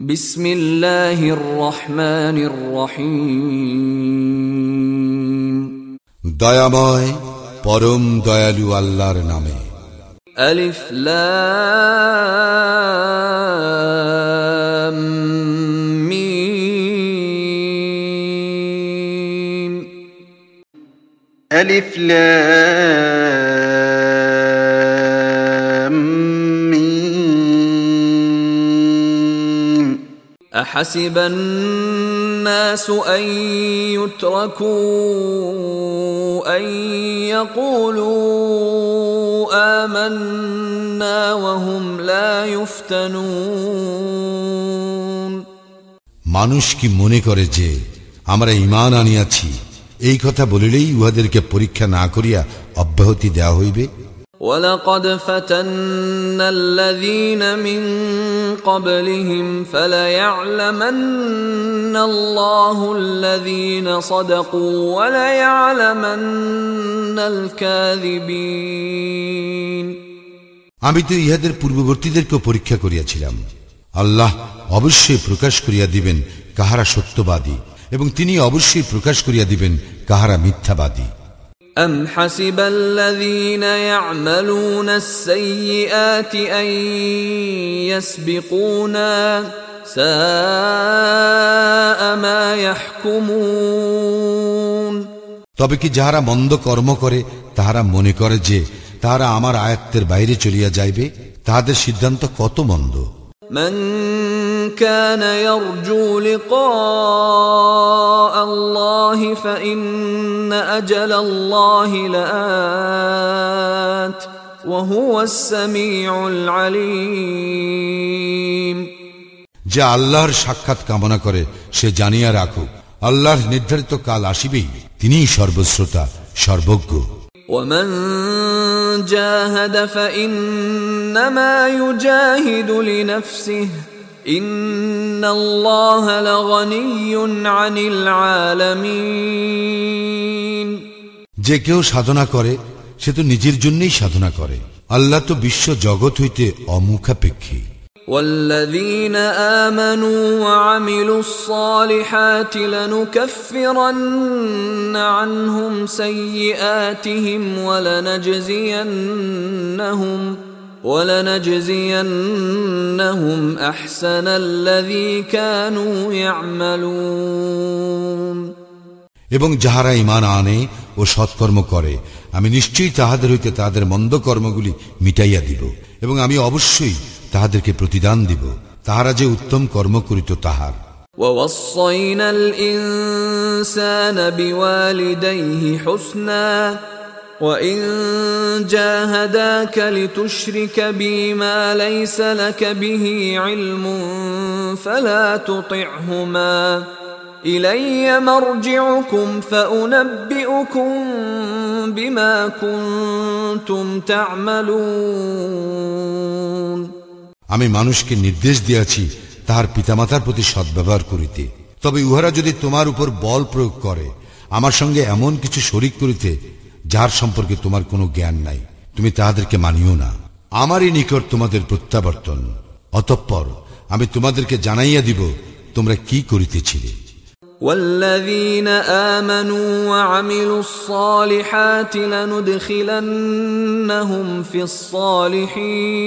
بسم الله الرحمن الرحيم দয়াময় পরম দয়ালু আল্লাহর নামে ألف لام ميم ألف لام أحسب الناس أن يتركوا أن يقولوا آمنا وهم لا يفتنون মানুষ কি মনে করে যে আমরা ইমান আনিয়াছি এই কথা বলিলেই উহাদেরকে পরীক্ষা না করিয়া অব্যাহতি দেওয়া হইবে ولقد فتنا الذين من قبلهم فليعلمن الله الذين صدقوا وليعلمن الكاذبين আমি তো ইহাদের পূর্ববর্তীদেরকেও পরীক্ষা করিয়াছিলাম আল্লাহ অবশ্যই প্রকাশ করিয়া দিবেন কাহারা সত্যবাদী এবং তিনি অবশ্যই প্রকাশ করিয়া দিবেন কাহারা মিথ্যাবাদী أم حسب الذين يعملون السيئات أن يسبقونا ساء ما يحكمون তবে কি যাহারা মন্দ কর্ম করে তাহারা মনে করে যে তাহারা আমার আয়ত্তের বাইরে চলিয়া যাইবে তাহাদের সিদ্ধান্ত কত মন্দ من كان يرجو لقاء الله فإن أجل الله لآت وهو السميع العليم যে আল্লাহর সাক্ষাৎ কামনা করে সে জানিয়া রাখুক আল্লাহর নির্ধারিত কাল আসিবেই তিনিই সর্বশ্রোতা সর্বজ্ঞ ومن جاهد فإنما يجاهد لنفسه إن الله لغني عن العالمين যে কেউ সাধনা করে সে তো নিজের জন্যই সাধনা করে আল্লাহ তো বিশ্ব জগৎ হইতে অমুখাপেক্ষী والذين آمنوا وعملوا الصالحات لنكفرن عنهم سيئاتهم ولنجزينهم ولنجزينهم أحسن الذي كانوا يعملون এবং যাহারা ইমান আনে ও সৎকর্ম করে আমি নিশ্চয়ই তাহাদের হইতে তাহাদের মন্দ কর্মগুলি মিটাইয়া দিব এবং আমি অবশ্যই তাহাদেরকে প্রতিদান দিব তাহারা যে উত্তম কর্ম করিত তাহার ووصينا الإنسان بوالديه حسنا وإن جاهداك لتشرك بي ما ليس لك به علم فلا تطعهما إلي مرجعكم فأنبئكم بما كنتم تعملون আমি মানুষকে নির্দেশ দিয়াছি তাহার পিতামাতার প্রতি সদ্ব্যবহার করিতে। তবে উহারা যদি তোমার উপর বল প্রয়োগ করে, আমার সঙ্গে এমন কিছু শরিক করিতে, যার সম্পর্কে তোমার কোনো জ্ঞান নাই, তুমি তাহাদেরকে মানিও না। আমারই নিকট তোমাদের প্রত্যাবর্তন। অতঃপর আমি তোমাদেরকে জানাইয়া দিব, তোমরা কি করিতেছিলে। والذين آمنوا وعملوا الصالحات لندخلنهم في الصالحين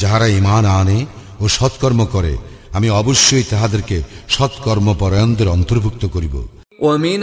যাহারা ইমান আনে ও সৎকর্ম করে আমি অবশ্যই তাহাদেরকে সৎকর্মপরায়ণদের অন্তর্ভুক্ত করিব ومن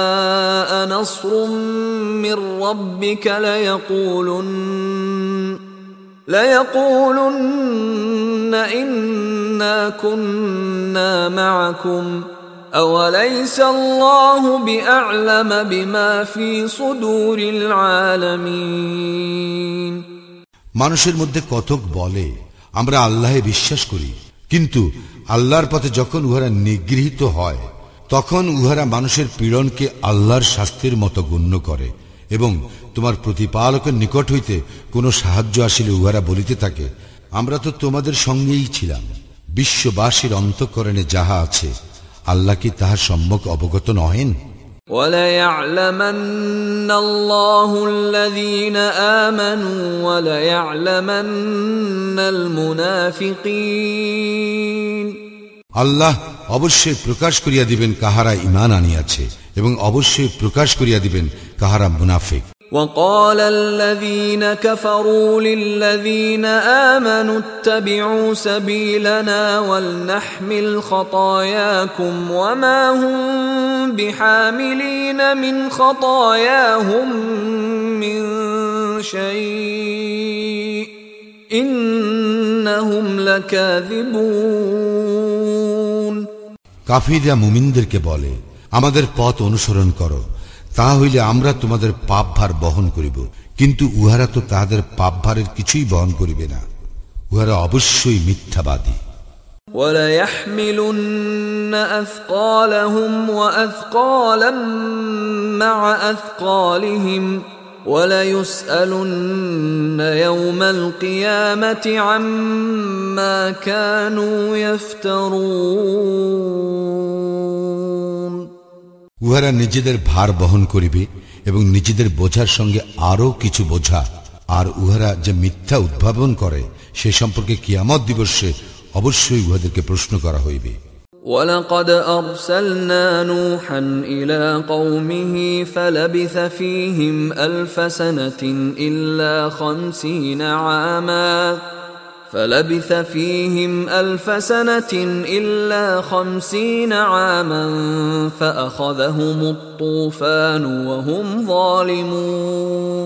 نصر من ربك ليقولن ليقولن إنا كنا معكم أوليس الله بأعلم بما في صدور العالمين মানুষের মধ্যে কতক বলে আমরা আল্লাহে বিশ্বাস করি কিন্তু আল্লাহর পথে যখন উহারা নিগৃহীত হয় তখন উহারা মানুষের পীড়নকে আল্লাহর শাস্তির মতো গণ্য করে এবং তোমার প্রতিপালকের নিকট হইতে কোনো সাহায্য আসিলে উহারা বলিতে থাকে আমরা তো তোমাদের সঙ্গেই ছিলাম বিশ্ববাসীর অন্তঃকরণে যাহা আছে আল্লাহ কি তাহার সম্যক অবগত নহেন وليعلمن الله الذين آمنوا وليعلمن المنافقين আল্লাহ অবশ্যই প্রকাশ করিয়া দিবেন কাহারা ইমান আনিয়াছে এবং অবশ্যই প্রকাশ করিয়া দিবেন কাহারা মুনাফিক وقال الذين كفروا للذين آمنوا اتبعوا سبيلنا ولنحمل خطاياكم وما هم بحاملين من خطاياهم من شيء إنهم لكاذبون কাফিরা মুমিনদেরকে বলে আমাদের পথ অনুসরণ করো তাহা হইলে আমরা তোমাদের পাপ ভার বহন করিব কিন্তু উহারা তো তাহাদের পাপ ভারের কিছুই বহন করিবে না উহারা অবশ্যই মিথ্যাবাদী وليحملن أثقالهم وأثقالا مع أثقالهم وليسألن يوم القيامة عما كانوا يفترون উহারা নিজেদের ভার বহন করিবে এবং নিজেদের বোঝার সঙ্গে আরও কিছু বোঝা আর উহারা যে মিথ্যা উদ্ভাবন করে সে সম্পর্কে কিয়ামত দিবসে অবশ্যই উহাদেরকে প্রশ্ন করা হইবে ولقد أرسلنا نوحا إلى قومه فلبث فيهم ألف سنة إلا خمسين عاما فلبث فيهم ألف سنة إلا خمسين عاما فأخذهم الطوفان وهم ظالمون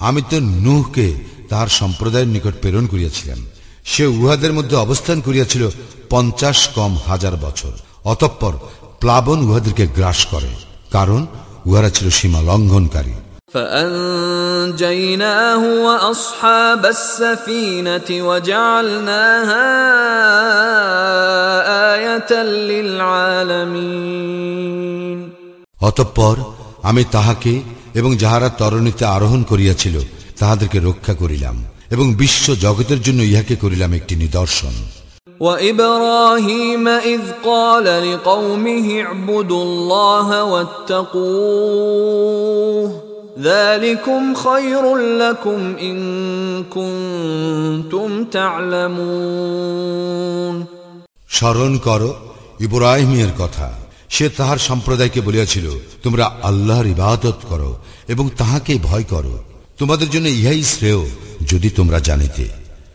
আমি তো নুহকে তাহার সম্প্রদায়ের নিকট প্রেরণ করিয়াছিলাম সে উহাদের মধ্যে অবস্থান করিয়াছিল পঞ্চাশ কম হাজার বছর অতঃপর প্লাবন উহাদেরকে গ্রাস করে কারণ উহারা ছিল সীমা লঙ্ঘনকারী فأنجيناه وأصحاب السفينة وجعلناها آية للعالمين অতঃপর আমি তাহাকে এবং যাহারা তরণীতে আরোহণ করিয়াছিল তাহাদেরকে রক্ষা করিলাম এবং বিশ্ব জগতের জন্য ইহাকে করিলাম একটি নিদর্শন وإبراهيم إذ قال لقومه اعبدوا الله واتقوه ذلكم خير لكم إن كنتم تعلمون স্মরণ করো ইব্রাহিমের কথা সে তাহার সম্প্রদায়কে বলিয়াছিল তোমরা আল্লাহর ইবাদত করো এবং তাহাকে ভয় করো তোমাদের জন্য ইহাই শ্রেয় যদি তোমরা জানিতে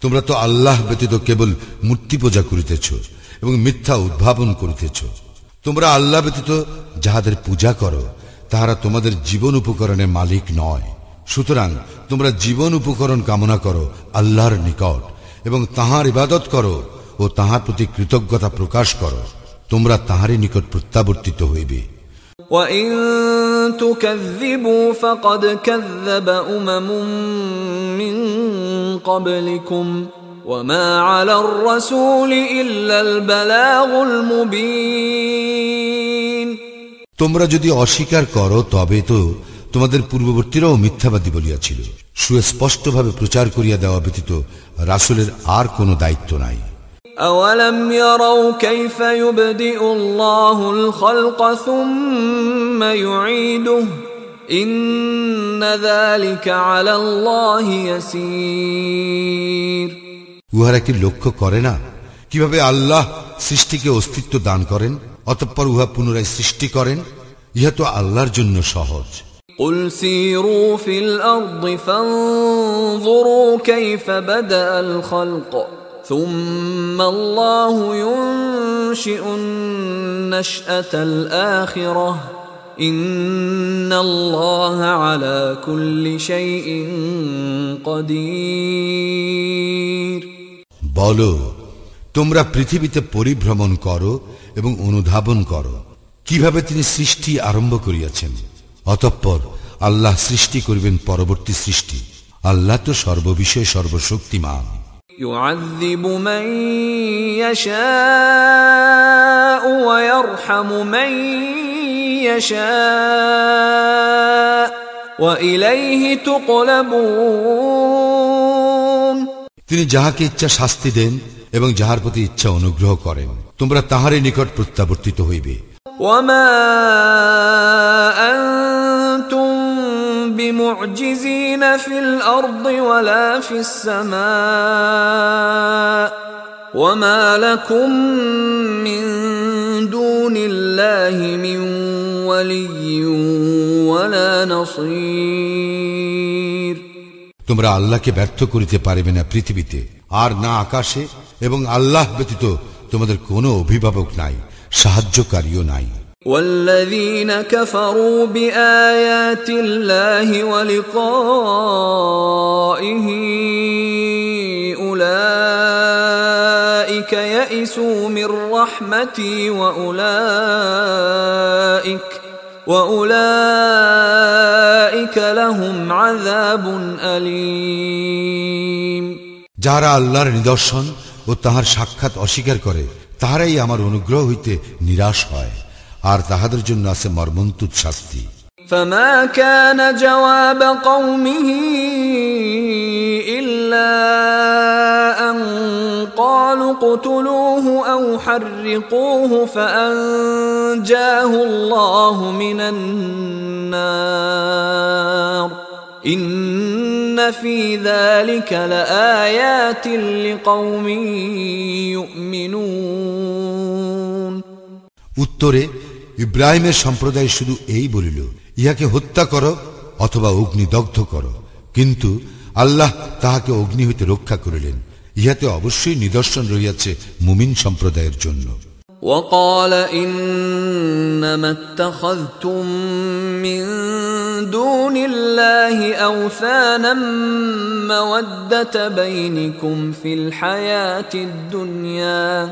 তোমরা তো আল্লাহ ব্যতীত কেবল মূর্তি পূজা করিতেছ এবং মিথ্যা উদ্ভাবন করিতেছ। তোমরা আল্লাহ ব্যতীত যাহাদের পূজা করো, তাহারা তোমাদের জীবন উপকরণের মালিক নয়। সুতরাং তোমরা জীবন উপকরণ কামনা করো আল্লাহর নিকট এবং তাহার ইবাদত করো ও তাহার প্রতি কৃতজ্ঞতা প্রকাশ করো। তোমরা তাহারই নিকট প্রত্যাবর্তিত হইবে। وإن تكذبوا فقد كذب أمم من قبلكم وما على الرسول إلا البلاغ المبين তোমরা যদি অস্বীকার করো তবে তো তোমাদের পূর্ববর্তীরাও মিথ্যাবাদী বলিয়াছিল সুস্পষ্টভাবে প্রচার করিয়া দেওয়া ব্যতীত রাসুলের আর কোনো দায়িত্ব নাই أولم يروا كيف يبدئ الله الخلق ثم يعيده إن ذلك على الله يسير উহারা কি লক্ষ্য করে না কিভাবে আল্লাহ সৃষ্টিকে অস্তিত্ব দান করেন অতঃপর উহা পুনরায় সৃষ্টি করেন ইহা তো আল্লাহর জন্য সহজ قل سيروا في الارض فانظروا كيف بدا الخلق ثم الله ينشئ النشاه الاخره ان الله على كل شيء قدير বলো তোমরা পৃথিবীতে পরিভ্রমণ করো এবং অনুধাবন করো কিভাবে তিনি সৃষ্টি আরম্ভ করিয়াছেন অতঃপর আল্লাহ সৃষ্টি করবেন পরবর্তী সৃষ্টি আল্লাহ তো সর্ববিষয়ে সর্বশক্তিমান يعذب من يشاء ويرحم من يشاء واليه تقلبون তিনি যাহাকে ইচ্ছা শাস্তি দেন এবং যাহার প্রতি ইচ্ছা অনুগ্রহ করেন তোমরা তাহারই নিকট প্রত্যাবর্তিত হইবে وما انتم بمعجزين في الارض ولا في السماء وما لكم من دون الله من ولي ولا نصير তোমরা আল্লাহকে ব্যর্থ করিতে পারিবে না পৃথিবীতে আর না আকাশে এবং আল্লাহ ব্যতীত তোমাদের কোনো অভিভাবক নাই সাহায্যকারীও নাই والذين كفروا بآيات الله ولقائه أولئك يئسوا من رحمتي وأولئك وأولئك لهم عذاب أليم যাহারা আল্লাহর নিদর্শন ও তাহার সাক্ষাৎ অস্বীকার করে তাহারাই আমার অনুগ্রহ হইতে নিরাশ হয় আর তাহাদের জন্য আছে মর্মন্তুদ শাস্তি فما كان جواب قومه إلا أن قالوا اقتلوه أو حرقوه فأنجاه الله من النار إن في ذلك لآيات لقوم يؤمنون উত্তরে ইব্রাহিমের সম্প্রদায় শুধু এই বলিল ইহাকে হত্যা করো অথবা অগ্নিদগ্ধ করো কিন্তু আল্লাহ তাহাকে অগ্নি হইতে রক্ষা করিলেন ইহাতে অবশ্যই নিদর্শন রইয়াছে মুমিন সম্প্রদায়ের জন্য وقال إنما اتخذتم من دون الله أوثانا مودة بينكم في الحياة الدنيا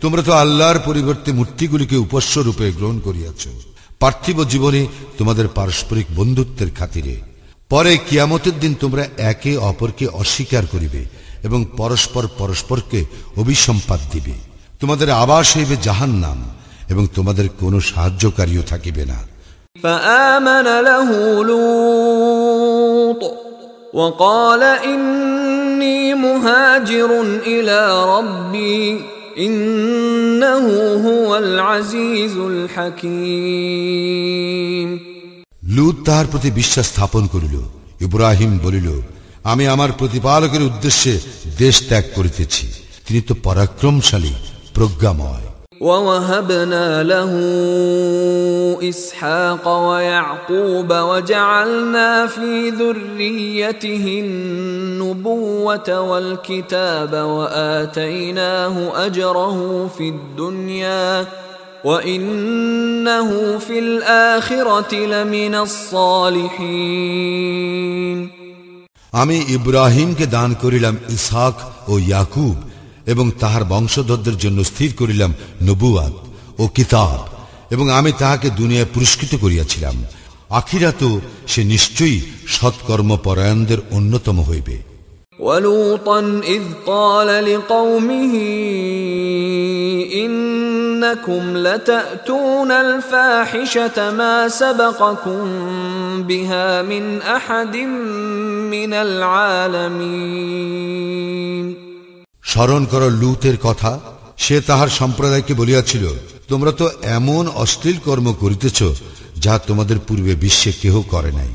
তোমরা তো আল্লাহর পরিবর্তে মূর্তিগুলিকে উপস্য রূপে গ্রহণ করিয়াছ পার্থিব জীবনে তোমাদের পারস্পরিক বন্ধুত্বের খাতিরে পরে কিয়ামতের দিন তোমরা একে অপরকে অস্বীকার করিবে এবং পরস্পর পরস্পরকে অভিসম্পাদ দিবে তোমাদের আবাস হইবে জাহান নাম এবং তোমাদের কোনো সাহায্যকারীও থাকিবে না فآمن له لوط وقال إني مهاجر إلى ربي লুত তাহার প্রতি বিশ্বাস স্থাপন করিল। ইব্রাহিম বলিল, আমি আমার প্রতিপালকের উদ্দেশ্যে দেশ ত্যাগ করিতেছি। তিনি তো পরাক্রমশালী, প্রজ্ঞাময়। ووهبنا له اسحاق ويعقوب وجعلنا في ذريته النبوه والكتاب واتيناه اجره في الدنيا وانه في الاخره لمن الصالحين আমি ইব্রাহিমকে দান করিলাম ইসহাক ও ইয়াকুব এবং তাহার বংশধরদের জন্য স্থির করিলাম নবুয়াত ও কিতাব এবং আমি তাহাকে দুনিয়ায় পুরস্কৃত করিয়াছিলাম আখিরাত সে নিশ্চয়ই সৎকর্ম পরায়ণদের অন্যতম হইবে ولوطا إذ قال لقومه إنكم لتأتون الفاحشة ما سبقكم بها من احد من العالمين স্মরণ করো লুতের কথা সে তাহার সম্প্রদায়কে বলিয়াছিল তোমরা তো এমন অশ্লীল কর্ম করিতেছ যা তোমাদের পূর্বে বিশ্বে কেহ করে নাই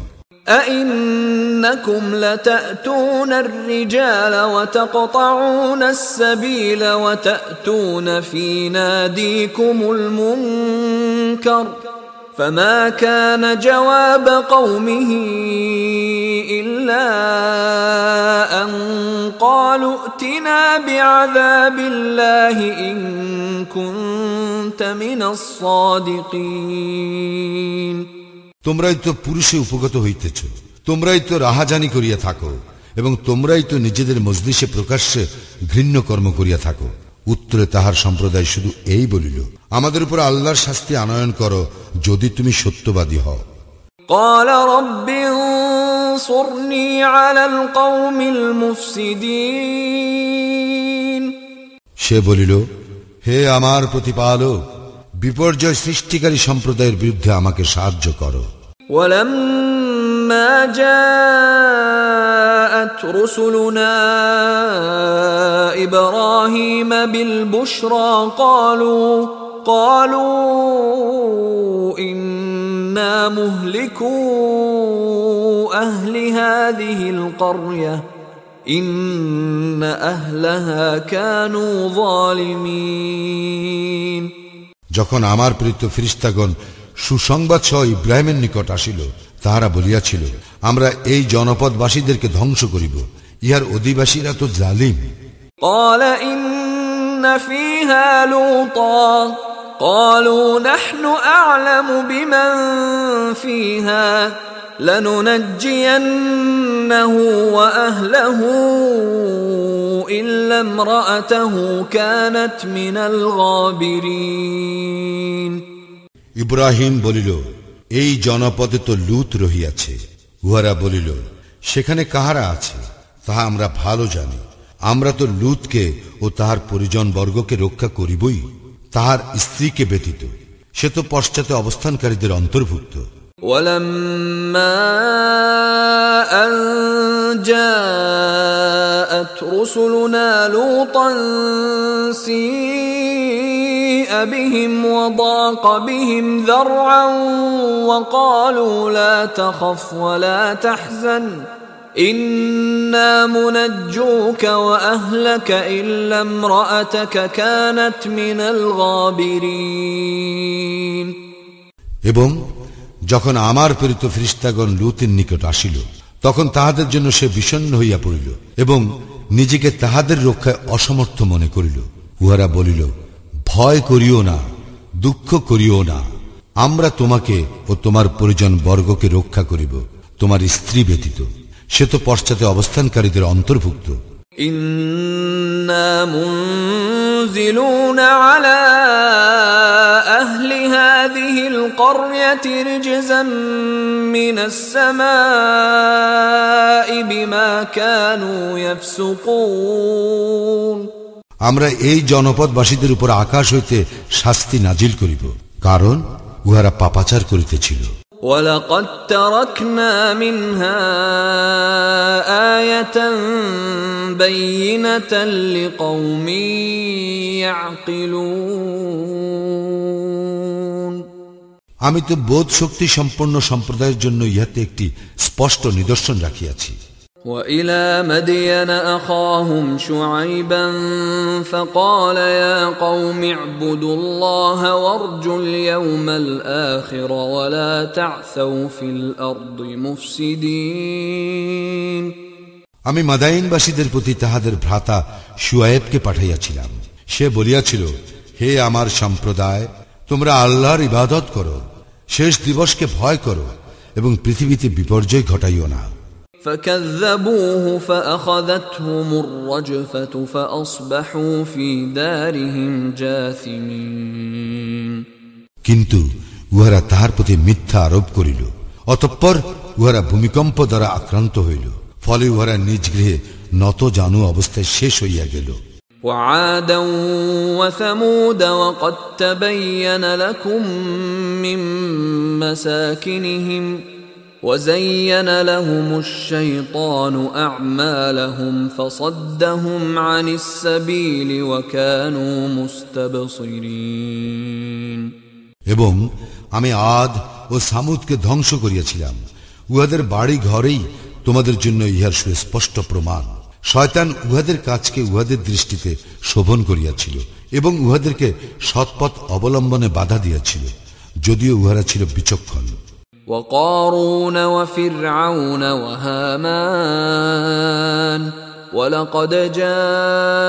أئنكم لتأتون الرجال وتقطعون السبيل وتأتون في ناديكم المنكر فما كان جواب قومه إلا أن قالوا ائتنا بعذاب الله إن كنت من الصادقين তোমরাই তো পুরুষে উপগত হইতেছ তোমরাই তো রাহাজানি করিয়া থাকো এবং তোমরাই তো নিজেদের মজলিসে প্রকাশ্যে ঘৃণ্য কর্ম করিয়া থাকো উত্তরে তাহার সম্প্রদায় শুধু এই বলিল আমাদের উপর আল্লাহর শাস্তি আনয়ন করো যদি তুমি সত্যবাদী হও قال رب انصرني على القوم المفسدين সে বলিল হে আমার প্রতিপালক বিপর্যয় সৃষ্টিকারী সম্প্রদায়ের বিরুদ্ধে আমাকে সাহায্য করো ولما جاءت رسلنا ابراهيم بالبشرى قالوا قالوا انا مهلكو اهل هذه القريه ان اهلها كانوا ظالمين যখন আমার প্রীত ফিরিস্তাগণ সুসংবাদ সহ ইব্রাহিমের নিকট আসিল তাহারা বলিয়াছিল আমরা এই জনপদবাসীদেরকে ধ্বংস করিব ইহার অধিবাসীরা তো জালিম قال إن فيها لوطا قالوا نحن أعلم بمن فيها لننجينه وأهله إلا امرأته كانت من الغابرين ইব্রাহিম বলিল এই জনপদে তো লুত রহিয়াছে উহারা বলিল সেখানে কাহারা আছে তাহা আমরা ভালো জানি আমরা তো লুতকে ও তাহার পরিজন বর্গকে রক্ষা করিবই তাহার স্ত্রীকে ব্যতীত সে তো পশ্চাতে অবস্থানকারীদের অন্তর্ভুক্ত ولما أن جاءت رسلنا لوطا سيء بهم وضاق بهم ذرعا وقالوا لا تخف ولا تحزن إنا منجوك وأهلك إلا امرأتك كانت من الغابرين এবং যখন আমার প্রেরিত ফ্রিস্তাগণ লুতের নিকট আসিল তখন তাহাদের জন্য সে বিষণ্ণ হইয়া পড়িল এবং নিজেকে তাহাদের রক্ষায় অসমর্থ মনে করিল উহারা বলিল ভয় করিও না দুঃখ করিও না আমরা তোমাকে ও তোমার পরিজন বর্গকে রক্ষা করিব তোমার স্ত্রী ব্যতীত সে তো পশ্চাতে অবস্থানকারীদের অন্তর্ভুক্ত إنا منزلون على أهل هذه القرية رجزا من السماء بما كانوا يفسقون আমরা এই জনপদবাসীদের উপর আকাশ হইতে শাস্তি নাজিল করিব কারণ উহারা পাপাচার করিতেছিল ولقد تركنا منها آية بينة لقوم يعقلون আমি তো বোধ শক্তি সম্পন্ন সম্প্রদায়ের জন্য ইহাতে একটি স্পষ্ট নিদর্শন রাখিয়াছি وإلى مدين أخاهم شعيبا فقال يا قوم اعبدوا الله وارجوا اليوم الآخر ولا تعثوا في الأرض مفسدين আমি মাদাইনবাসীদের প্রতি তাহাদের ভ্রাতা সুয়েবকে পাঠাইয়াছিলাম সে বলিয়াছিল হে আমার সম্প্রদায় তোমরা আল্লাহর ইবাদত করো শেষ দিবসকে ভয় করো এবং পৃথিবীতে বিপর্যয় ঘটাইও না فكذبوه فأخذتهم الرجفة فأصبحوا في دارهم جاثمين কিন্তু উহারা তাহার প্রতি মিথ্যা আরোপ করিল অতঃপর উহারা ভূমিকম্প দ্বারা আক্রান্ত হইল ফলে উহারা নিজ গৃহে নত জানু অবস্থায় শেষ হইয়া গেল وعادا وثمود وقد تبين لكم من مساكنهم وزين لهم الشيطان اعمالهم فصدهم عن السبيل وكانوا مستبصرين এবং আমি আদ ও সামুদকে ধ্বংস করিয়াছিলাম উহাদের বাড়ি ঘরেই তোমাদের জন্য ইহার সুস্পষ্ট প্রমাণ শয়তান উহাদের কাজকে উহাদের দৃষ্টিতে শোভন করিয়াছিল এবং উহাদেরকে সৎপথ অবলম্বনে বাধা দিয়াছিল যদিও উহারা ছিল বিচক্ষণ وقارون وفرعون وهامان ولقد جاءهم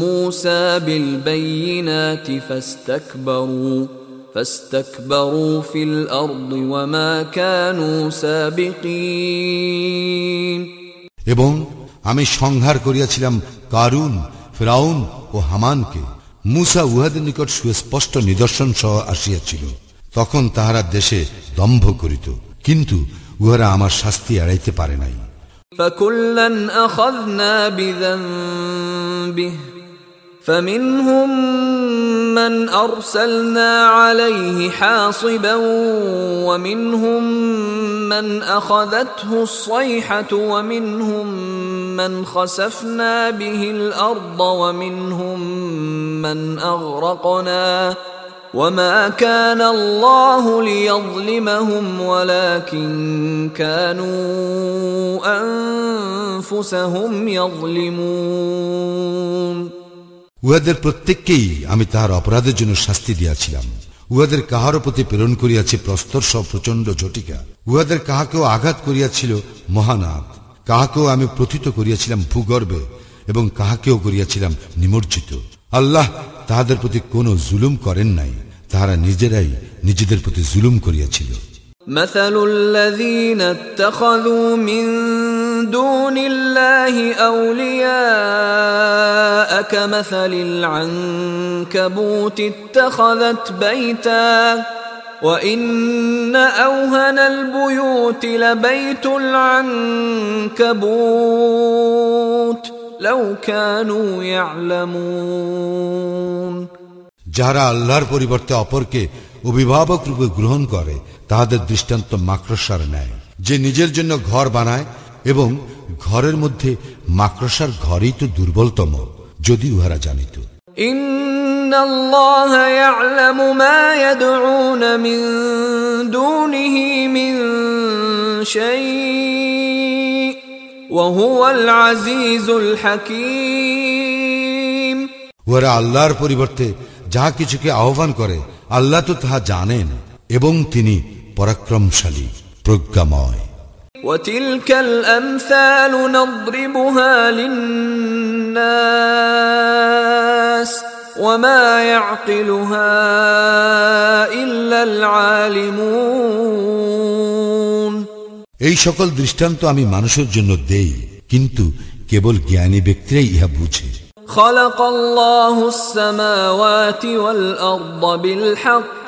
موسى بالبينات فاستكبروا فاستكبروا في الارض وما كانوا سابقين এবং আমি সংহার করিয়াছিলাম কারুন ফেরাউন ও হামানকে মুসা উহাদের নিকট সুস্পষ্ট নিদর্শন সহ আসিয়াছিল তখন তাহারা দেশে দম্ভ করিত কিন্তু উহারা আমার শাস্তি এড়াইতে পারে নাই فكلا اخذنا بذنبه فمنهم من ارسلنا عليه حاصبا ومنهم من اخذته الصيحه ومنهم من خسفنا به الارض ومنهم من اغرقنا وما كان الله ليظلمهم ولكن كانوا انفسهم يظلمون উহাদের প্রত্যেককেই আমি তাহার অপরাধের জন্য শাস্তি দিয়াছিলাম উহাদের কাহারও প্রতি প্রেরণ করিয়াছে প্রস্তর সব প্রচন্ড জটিকা উহাদের কাহাকেও আঘাত করিয়াছিল মহানাথ কাহাকেও আমি প্রথিত করিয়াছিলাম ভূগর্ভে এবং কাহাকেও করিয়াছিলাম নিমজ্জিত আল্লাহ তাহাদের প্রতি কোনো জুলুম করেন নাই তাহারা নিজেরাই নিজেদের প্রতি জুলুম করিয়াছিল مثل الذين اتخذوا من دون الله اولياء كمثل العنكبوت اتخذت بيتا وان اوهن البيوت لبيت العنكبوت لو كانوا يعلمون যাহারা আল্লাহর পরিবর্তে অপরকে অভিভাবক রূপে গ্রহণ করে তাহাদের দৃষ্টান্ত মাকড়সার ন্যায় যে নিজের জন্য ঘর বানায় এবং ঘরের মধ্যে মাকড়সার ঘরেই তো দুর্বলতম যদি উহারা জানিত ان الله يعلم ما يدعون من دونه من شيء وهو العزيز الحكيم উহারা আল্লাহর পরিবর্তে যাহা কিছুকে আহ্বান করে আল্লাহ তো তাহা জানেন এবং তিনি পরাক্রমশালী প্রজ্ঞাময় وتلك الامثال نضربها للناس وما يعقلها الا العالمون এই সকল দৃষ্টান্ত আমি মানুষের জন্য দেই কিন্তু কেবল জ্ঞানী ব্যক্তিরাই ইহা বুঝে خلق الله السماوات والارض بالحق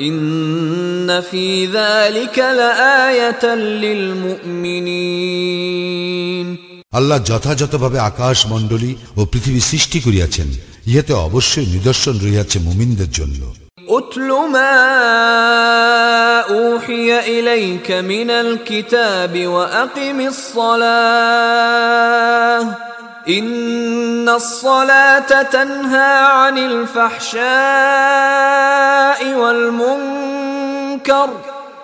ان في ذلك لايه للمؤمنين আল্লাহ যথাযথভাবে আকাশ মণ্ডলী ও পৃথিবী সৃষ্টি করিয়াছেন ইহাতে অবশ্যই নিদর্শন রহিয়াছে মুমিনদের জন্য اتل ما اوحي اليك من الكتاب واقم الصلاه ان الصلاه تنهى عن الفحشاء والمنكر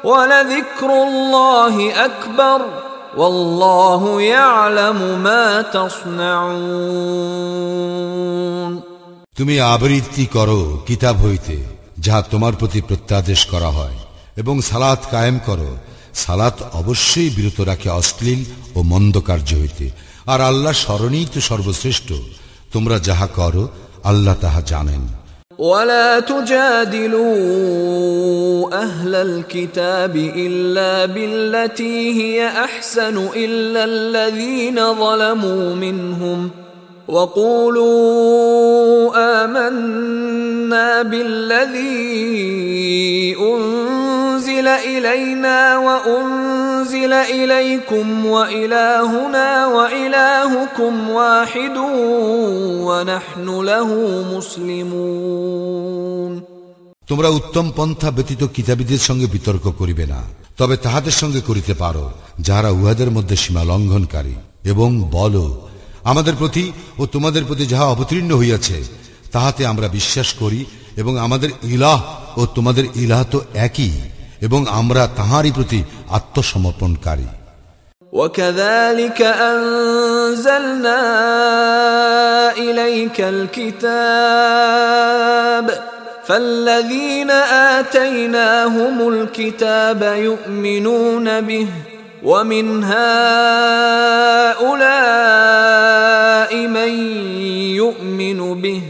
ولذكر الله اكبر والله يعلم ما تصنعون তুমি আবৃত্তি করো কিতাব হইতে যাহা তোমার প্রতি প্রত্যাদেশ করা হয় এবং সালাত কায়েম করো সালাত অবশ্যই বিরত রাখে অশ্লীল ও মন্দ কার্য হইতে আর আল্লাহ স্মরণেই তো সর্বশ্রেষ্ঠ তোমরা যাহা করো আল্লাহ তাহা জানেন ولا تجادلوا اهل الكتاب الا بالتي هي احسن الا الذين ظلموا منهم وقولوا امنا بالذي انزل الينا وانزل اليكم والهنا والهكم واحد ونحن له مسلمون তোমরা উত্তম পন্থা ব্যতীত কিতাবীদের সঙ্গে বিতর্ক করিবে না তবে তাহাদের সঙ্গে করিতে পারো যাহারা উহাদের মধ্যে সীমা লঙ্ঘনকারী এবং বলো আমাদের প্রতি ও তোমাদের প্রতি যাহা অবতীর্ণ হইয়াছে তাহাতে আমরা বিশ্বাস করি এবং আমাদের ইলাহ ও তোমাদের ইলাহ তো একই এবং আমরা তাহারই প্রতি আত্মসমর্পণকারী وكذلك أنزلنا إليك الكتاب فالذين آتيناهم الكتاب يؤمنون به ومن هؤلاء من يؤمن به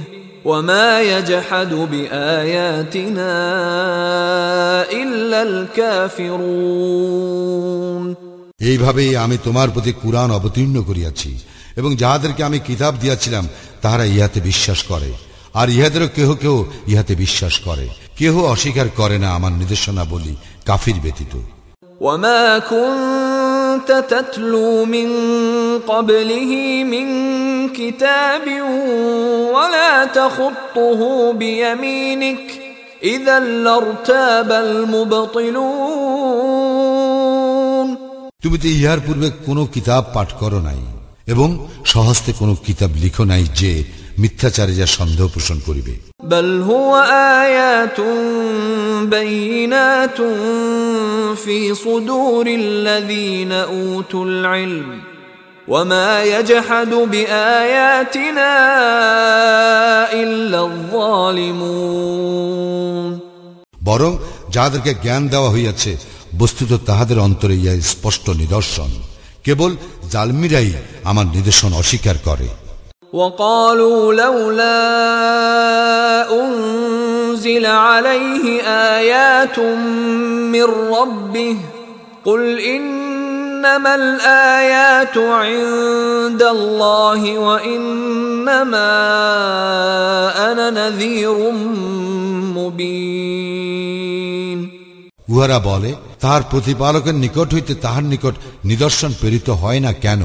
وما يجحد بآياتنا إلا الكافرون এইভাবেই আমি তোমার প্রতি কুরআন অবতীর্ণ করিয়াছি এবং যাহাদেরকে আমি কিতাব দিয়াছিলাম তাহারা ইহাতে বিশ্বাস করে আর ইহাদেরও কেহ কেহ ইহাতে বিশ্বাস করে কেহ অস্বীকার করে না আমার নির্দেশনা বলি কাফির ব্যতীত وما كنت تتلو من قبله من كتاب ولا تخطه بيمينك إذا لارتاب المبطلون তুমি তো ইহার পূর্বে কোনো কিতাব পাঠ করো নাই এবং সহস্তে কোনো কিতাব লিখো নাই যে মিথ্যাচারে যা সন্দেহ পোষণ করিবে بل هو آيات بينات في صدور الذين أوتوا العلم وما يجحد بآياتنا إلا الظالمون বরং যাহাদেরকে জ্ঞান দেওয়া হইয়াছে বস্তুত তাহাদের অন্তরে ইহা স্পষ্ট নিদর্শন কেবল জালমিরাই আমার নিদর্শন অস্বীকার করে وقالوا لولا أنزل عليه آيات من ربه قل إنما الآيات عند الله وإنما أنا نذير مبين উহারা বলে তাহার প্রতিপালকের নিকট হইতে তাহার নিকট নিদর্শন প্রেরিত হয় না কেন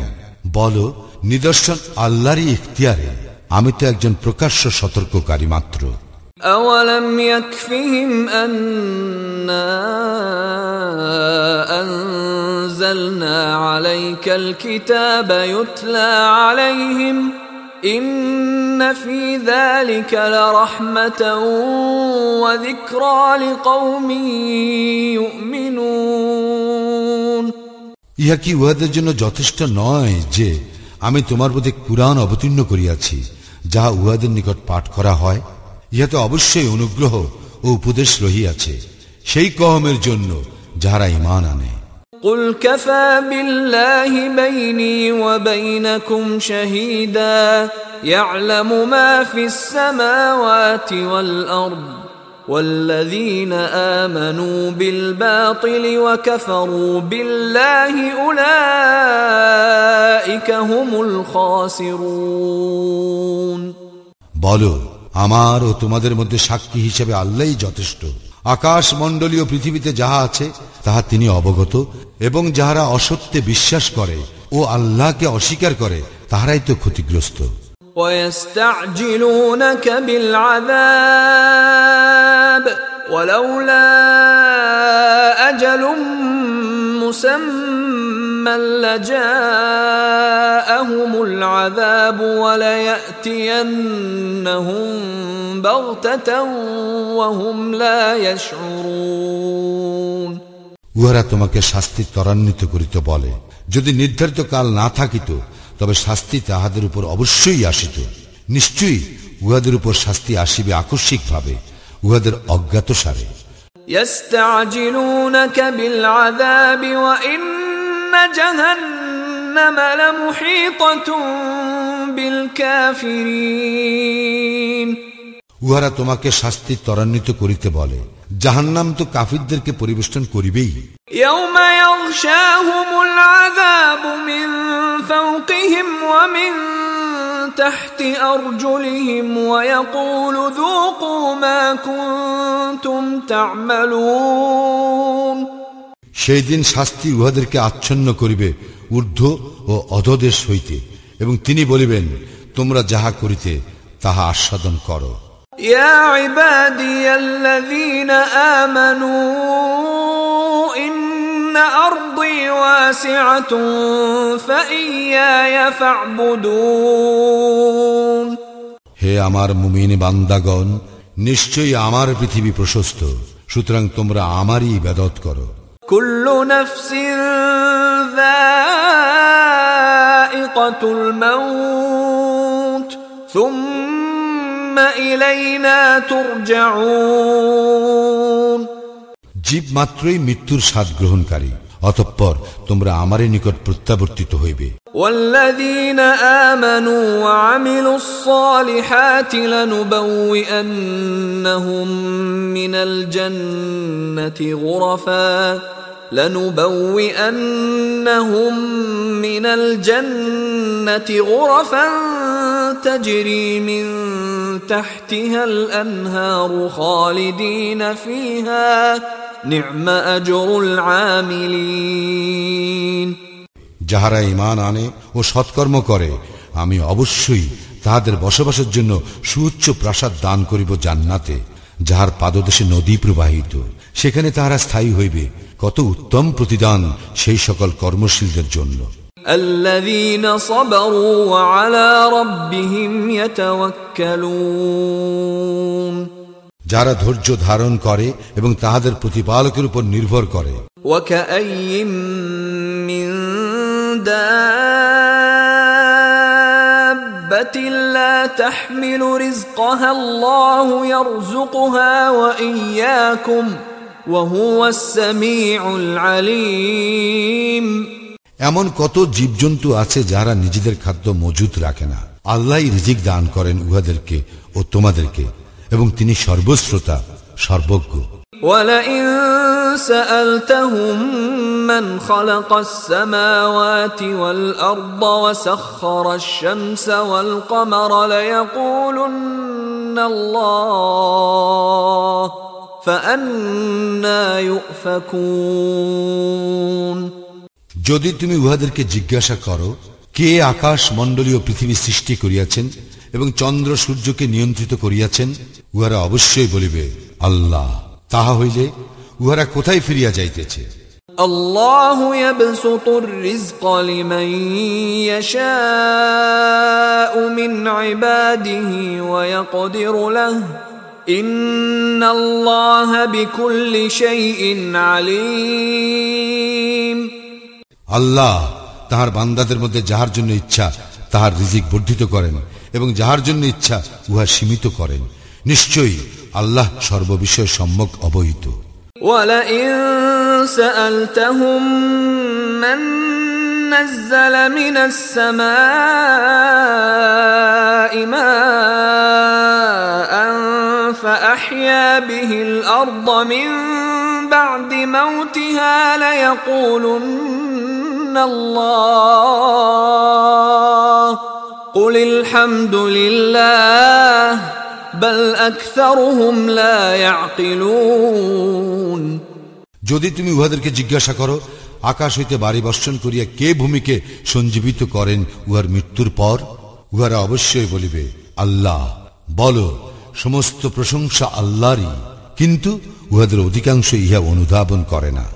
বল নিদর্শন আল্লাহরই ইখতিয়ারে আমি তো একজন প্রকাশ্য সতর্ককারী মাত্র أولم يكفهم أنا أنزلنا عليك الكتاب يتلى عليهم إن في ذلك لرحمة وذكرى لقوم يؤمنون ইহা কি উহাদের জন্য যথেষ্ট নয় যে আমি তোমার প্রতি কুরআন অবতীর্ণ করিয়াছি যাহা উহাদের নিকট পাঠ করা হয় ইহাতে অবশ্যই অনুগ্রহ ও উপদেশ রহিয়াছে সেই কহমের জন্য যাহারা ইমান আনে قل كفى بالله بيني وبينكم شهيدا يعلم ما في السماوات والارض والذين امنوا بالباطل وكفروا بالله اولئك هم الخاسرون বলো আমার ও তোমাদের মধ্যে সাক্ষী হিসেবে আল্লাহই যথেষ্ট আকাশ মণ্ডলীয় পৃথিবীতে যাহা আছে তাহা তিনি অবগত এবং যাহারা অসত্যে বিশ্বাস করে ও আল্লাহকে অস্বীকার করে তাহারাই তো ক্ষতিগ্রস্ত ويستعجلونك بالعذاب ولولا اجل مسمى لجاءهم العذاب ولياتينهم بغته وهم لا يشعرون উহারা তোমাকে শাস্তি ত্বরান্বিত করিতে বলে যদি নির্ধারিত কাল না থাকিত তবে শাস্তি তাহাদের উপর অবশ্যই আসিত নিশ্চয়ই উহাদের উপর শাস্তি আসিবে আকস্মিকভাবে উহাদের অজ্ঞাত সারে يستعجلونك بالعذاب وان جهنم لمحيطه بالكافرين উহারা তোমাকে শাস্তি ত্বরান্বিত করিতে বলে জাহান্নাম তো কাফিরদেরকে পরিবেষ্টন করিবেই يوم يغشاهم العذاب من فوقهم ومن تحت ارجلهم ويقول ذوقوا ما كنتم تعملون সেই দিন শাস্তি উহাদেরকে আচ্ছন্ন করিবে ঊর্ধ্ব ও অধদেশ হইতে এবং তিনি বলিবেন তোমরা যাহা করিতে তাহা আস্বাদন করো يا عبادي الذين آمنوا إن أرضي واسعة فإياي فاعبدون হে আমার মুমিন বান্দাগণ নিশ্চয়ই আমার পৃথিবী প্রশস্ত সুতরাং তোমরা আমারই ইবাদত করো كل نفس ذائقة الموت ثم إلينا ترجعون জীব মাত্রই মৃত্যুর স্বাদ গ্রহণকারী অতঃপর তোমরা আমারই নিকট প্রত্যাবর্তিত হইবে والذين آمنوا وعملوا الصالحات لنبوئنهم من الجنة غرفا لنبوئنهم من الجنة غرفا تجري من تحتها الأنهار خالدين فيها نعم أجر العاملين যাহারা ইমান আনে ও সৎকর্ম করে আমি অবশ্যই তাহাদের বসবাসের জন্য সুউচ্চ প্রাসাদ দান করিব জান্নাতে যাহার পাদদেশে নদী প্রবাহিত সেখানে তাহারা স্থায়ী হইবে কত উত্তম প্রতিদান সেই সকল কর্মশীলদের জন্য الذين صبروا وعلى ربهم يتوكلون যারা ধৈর্য ধারণ করে এবং তাহাদের প্রতিপালকের উপর নির্ভর করে। এমন কত জীবজন্তু আছে যারা নিজেদের খাদ্য মজুত রাখে না। আল্লাহ রিজিক দান করেন উহাদেরকে ও তোমাদেরকে। এবং তিনি সর্বশ্রোতা সর্বজ্ঞ ولئن سألتهم من خلق السماوات والأرض وسخر الشمس والقمر ليقولن الله فأنا يؤفكون যদি তুমি উহাদেরকে জিজ্ঞাসা করো কে আকাশ মণ্ডলীয় পৃথিবী সৃষ্টি করিয়াছেন এবং চন্দ্র সূর্যকে নিয়ন্ত্রিত করিয়াছেন উহারা অবশ্যই বলিবে আল্লাহ তাহা হইলে উহারা কোথায় ফিরিয়া যাইতেছে الله يبسط الرزق لمن يشاء من عباده ويقدر له ان الله بكل شيء عليم আল্লাহ তাহার বান্দাদের মধ্যে যাহার জন্য ইচ্ছা তাহার রিজিক বর্ধিত করেন এবং যাহার জন্য ইচ্ছা উহা সীমিত করেন নিশ্চয়ই আল্লাহ সর্ববিষয়ে সম্যক অবহিত ولئن سالتهم من نزل من السماء ماء فاحيا به الارض من بعد موتها ليقولن الله قل যদি তুমি উহাদেরকে জিজ্ঞাসা করো, আকাশ হইতে বাড়ি বর্ষণ করিয়া কে ভূমিকে সঞ্জীবিত করেন উহার মৃত্যুর পর, উহারা অবশ্যই বলিবে, আল্লাহ। বল, সমস্ত প্রশংসা আল্লাহরই, কিন্তু উহাদের অধিকাংশ ইহা অনুধাবন করে না।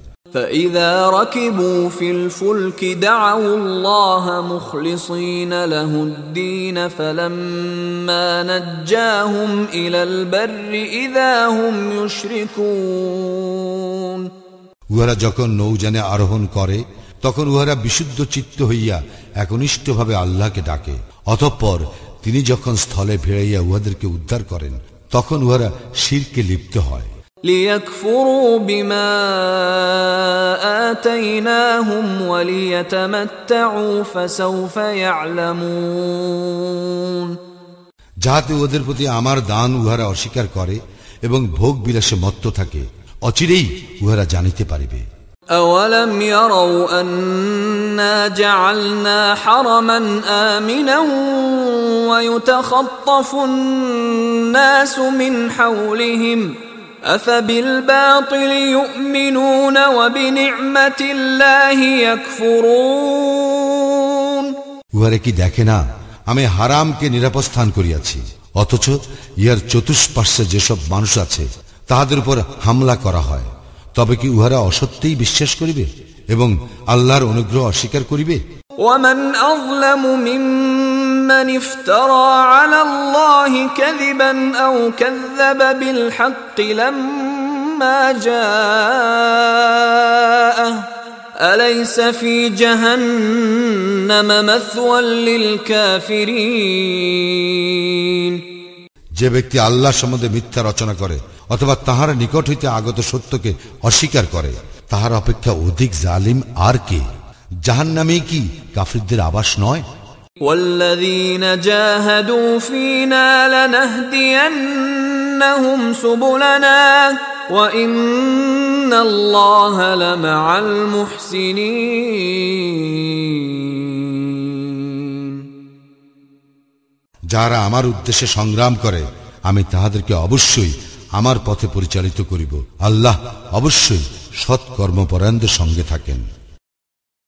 فإذا ركبوا في الفلك دعوا الله مخلصين له الدين فلما نجاهم إلى البر إذا هم يشركون উহারা যখন নৌযানে আরোহণ করে তখন উহারা বিশুদ্ধ চিত্ত হইয়া একনিষ্ঠভাবে আল্লাহকে ডাকে অতঃপর তিনি যখন স্থলে ভেড়াইয়া উহাদেরকে উদ্ধার করেন তখন উহারা শিরকে লিপ্ত হয় ليكفروا بما آتيناهم وليتمتعوا فسوف يعلمون যাহাতে ওদের প্রতি আমার দান উহারা অস্বীকার করে এবং ভোগ বিলাসে মত্ত থাকে অচিরেই উহারা জানিতে পারিবে أولم يروا أنا جعلنا حرما آمنا ويتخطف الناس من حولهم أفبالباطل يؤمنون وبنعمة الله يكفرون উহারে কি দেখে না আমি হারামকে নিরাপস্থান করিয়াছি অথচ ইহার চতুষ্পার্শ্বে যেসব মানুষ আছে তাহাদের উপর হামলা করা হয় তবে কি উহারা অসত্যিই বিশ্বাস করিবে এবং আল্লাহর অনুগ্রহ অস্বীকার করিবে ومن أظلم ممن افترى على الله كذبا أو كذب بالحق لما جاءه أليس في جهنم مثوى للكافرين যে ব্যক্তি আল্লাহ সম্বন্ধে মিথ্যা রচনা করে অথবা তাহার নিকট হইতে আগত সত্যকে অস্বীকার করে তাহার অপেক্ষা অধিক জালিম আর কে জাহান নামেই কি কাফিরদের আবাস নয় والذين جاهدوا فينا لنهدينهم سبلنا وإن الله لمع المحسنين যারা আমার উদ্দেশ্যে সংগ্রাম করে আমি তাহাদেরকে অবশ্যই আমার পথে পরিচালিত করিব আল্লাহ অবশ্যই সৎ কর্মপরায়ণদের সঙ্গে থাকেন